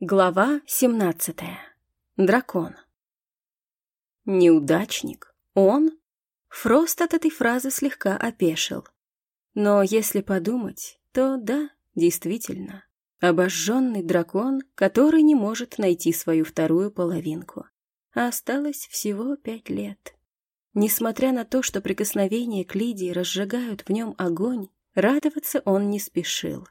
Глава 17. Дракон. Неудачник? Он? Фрост от этой фразы слегка опешил. Но если подумать, то да, действительно. Обожженный дракон, который не может найти свою вторую половинку. Осталось всего пять лет. Несмотря на то, что прикосновения к Лидии разжигают в нем огонь, радоваться он не спешил.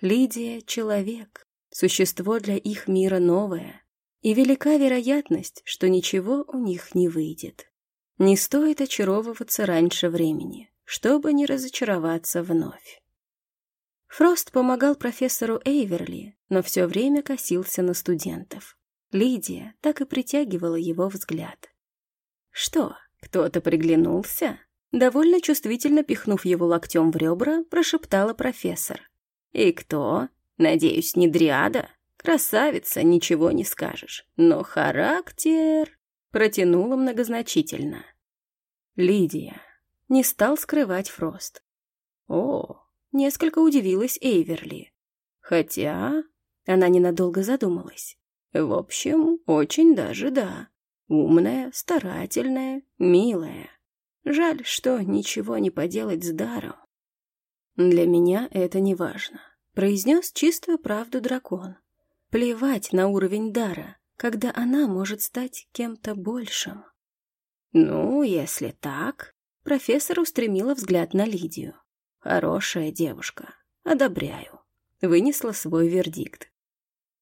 Лидия — человек, Существо для их мира новое, и велика вероятность, что ничего у них не выйдет. Не стоит очаровываться раньше времени, чтобы не разочароваться вновь. Фрост помогал профессору Эйверли, но все время косился на студентов. Лидия так и притягивала его взгляд. «Что, кто-то приглянулся?» Довольно чувствительно пихнув его локтем в ребра, прошептала профессор. «И кто?» Надеюсь, не дриада? Красавица, ничего не скажешь. Но характер...» Протянула многозначительно. «Лидия». Не стал скрывать Фрост. «О, несколько удивилась Эйверли. Хотя...» Она ненадолго задумалась. «В общем, очень даже да. Умная, старательная, милая. Жаль, что ничего не поделать с даром. Для меня это не важно произнес чистую правду дракон. Плевать на уровень дара, когда она может стать кем-то большим. Ну, если так, профессор устремила взгляд на Лидию. Хорошая девушка, одобряю. Вынесла свой вердикт.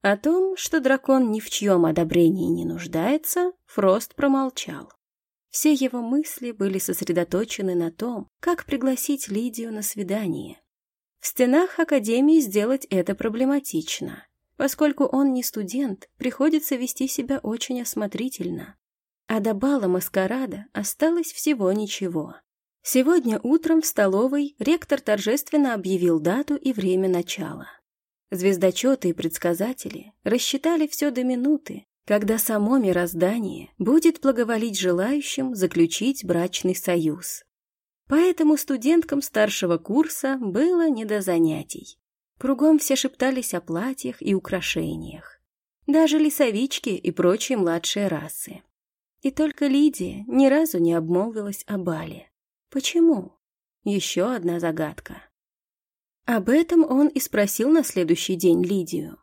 О том, что дракон ни в чьем одобрении не нуждается, Фрост промолчал. Все его мысли были сосредоточены на том, как пригласить Лидию на свидание. В стенах Академии сделать это проблематично. Поскольку он не студент, приходится вести себя очень осмотрительно. А до бала маскарада осталось всего ничего. Сегодня утром в столовой ректор торжественно объявил дату и время начала. Звездочеты и предсказатели рассчитали все до минуты, когда само мироздание будет благоволить желающим заключить брачный союз. Поэтому студенткам старшего курса было не до занятий. Кругом все шептались о платьях и украшениях. Даже лесовички и прочие младшие расы. И только Лидия ни разу не обмолвилась о бале. Почему? Еще одна загадка. Об этом он и спросил на следующий день Лидию.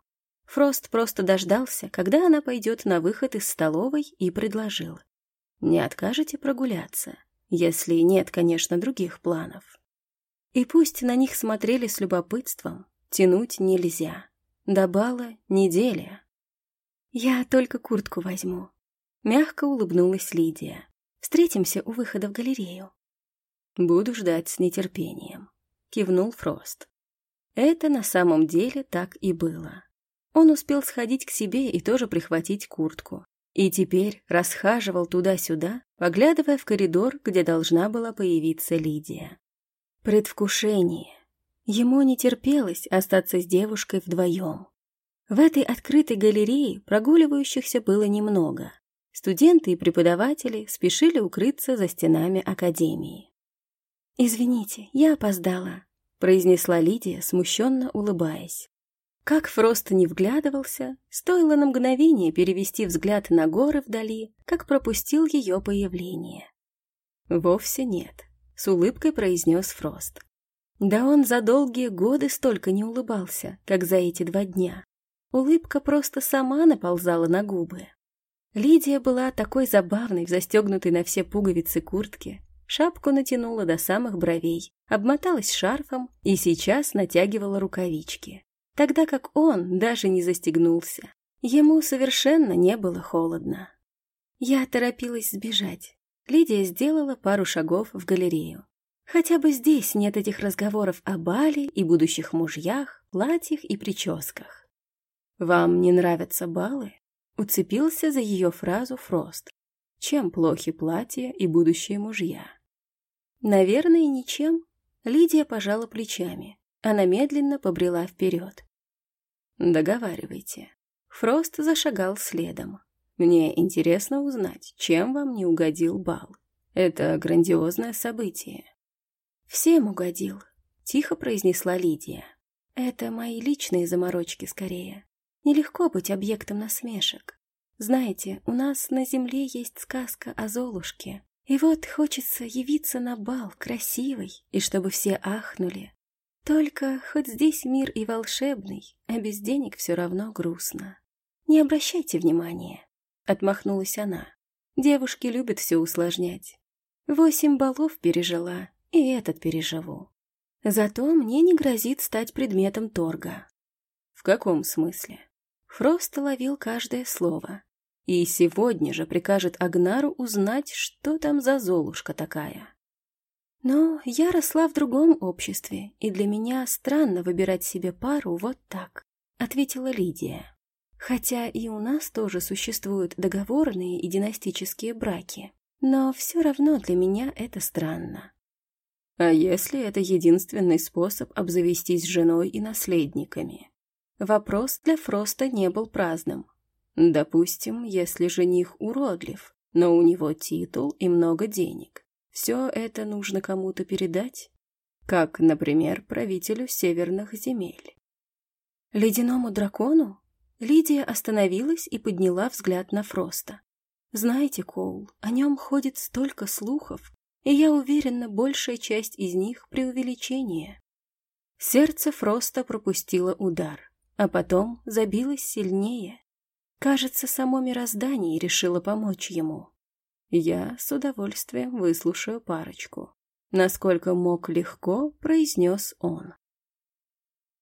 Фрост просто дождался, когда она пойдет на выход из столовой и предложил. «Не откажете прогуляться?» Если нет, конечно, других планов. И пусть на них смотрели с любопытством, тянуть нельзя. До бала неделя. Я только куртку возьму. Мягко улыбнулась Лидия. Встретимся у выхода в галерею. Буду ждать с нетерпением. Кивнул Фрост. Это на самом деле так и было. Он успел сходить к себе и тоже прихватить куртку. И теперь расхаживал туда-сюда, поглядывая в коридор, где должна была появиться Лидия. Предвкушение. Ему не терпелось остаться с девушкой вдвоем. В этой открытой галерее прогуливающихся было немного. Студенты и преподаватели спешили укрыться за стенами академии. «Извините, я опоздала», — произнесла Лидия, смущенно улыбаясь. Как Фрост не вглядывался, стоило на мгновение перевести взгляд на горы вдали, как пропустил ее появление. «Вовсе нет», — с улыбкой произнес Фрост. Да он за долгие годы столько не улыбался, как за эти два дня. Улыбка просто сама наползала на губы. Лидия была такой забавной в застегнутой на все пуговицы куртке. Шапку натянула до самых бровей, обмоталась шарфом и сейчас натягивала рукавички тогда как он даже не застегнулся. Ему совершенно не было холодно. Я торопилась сбежать. Лидия сделала пару шагов в галерею. Хотя бы здесь нет этих разговоров о бале и будущих мужьях, платьях и прическах. «Вам не нравятся балы?» Уцепился за ее фразу Фрост. «Чем плохи платья и будущие мужья?» «Наверное, ничем». Лидия пожала плечами. Она медленно побрела вперед. Договаривайте. Фрост зашагал следом. Мне интересно узнать, чем вам не угодил бал. Это грандиозное событие. Всем угодил, тихо произнесла Лидия. Это мои личные заморочки скорее. Нелегко быть объектом насмешек. Знаете, у нас на земле есть сказка о Золушке. И вот хочется явиться на бал красивой, и чтобы все ахнули. Только хоть здесь мир и волшебный, а без денег все равно грустно. Не обращайте внимания, — отмахнулась она. Девушки любят все усложнять. Восемь балов пережила, и этот переживу. Зато мне не грозит стать предметом торга. В каком смысле? Фрост ловил каждое слово. И сегодня же прикажет Агнару узнать, что там за Золушка такая. Но я росла в другом обществе, и для меня странно выбирать себе пару вот так, ответила Лидия. Хотя и у нас тоже существуют договорные и династические браки, но все равно для меня это странно. А если это единственный способ обзавестись женой и наследниками? Вопрос для Фроста не был праздным. Допустим, если жених уродлив, но у него титул и много денег. Все это нужно кому-то передать? Как, например, правителю северных земель. Ледяному дракону? Лидия остановилась и подняла взгляд на Фроста. Знаете, Коул, о нем ходит столько слухов, и я уверена, большая часть из них — преувеличение. Сердце Фроста пропустило удар, а потом забилось сильнее. Кажется, само мироздание решило помочь ему. Я с удовольствием выслушаю парочку. Насколько мог легко, произнес он.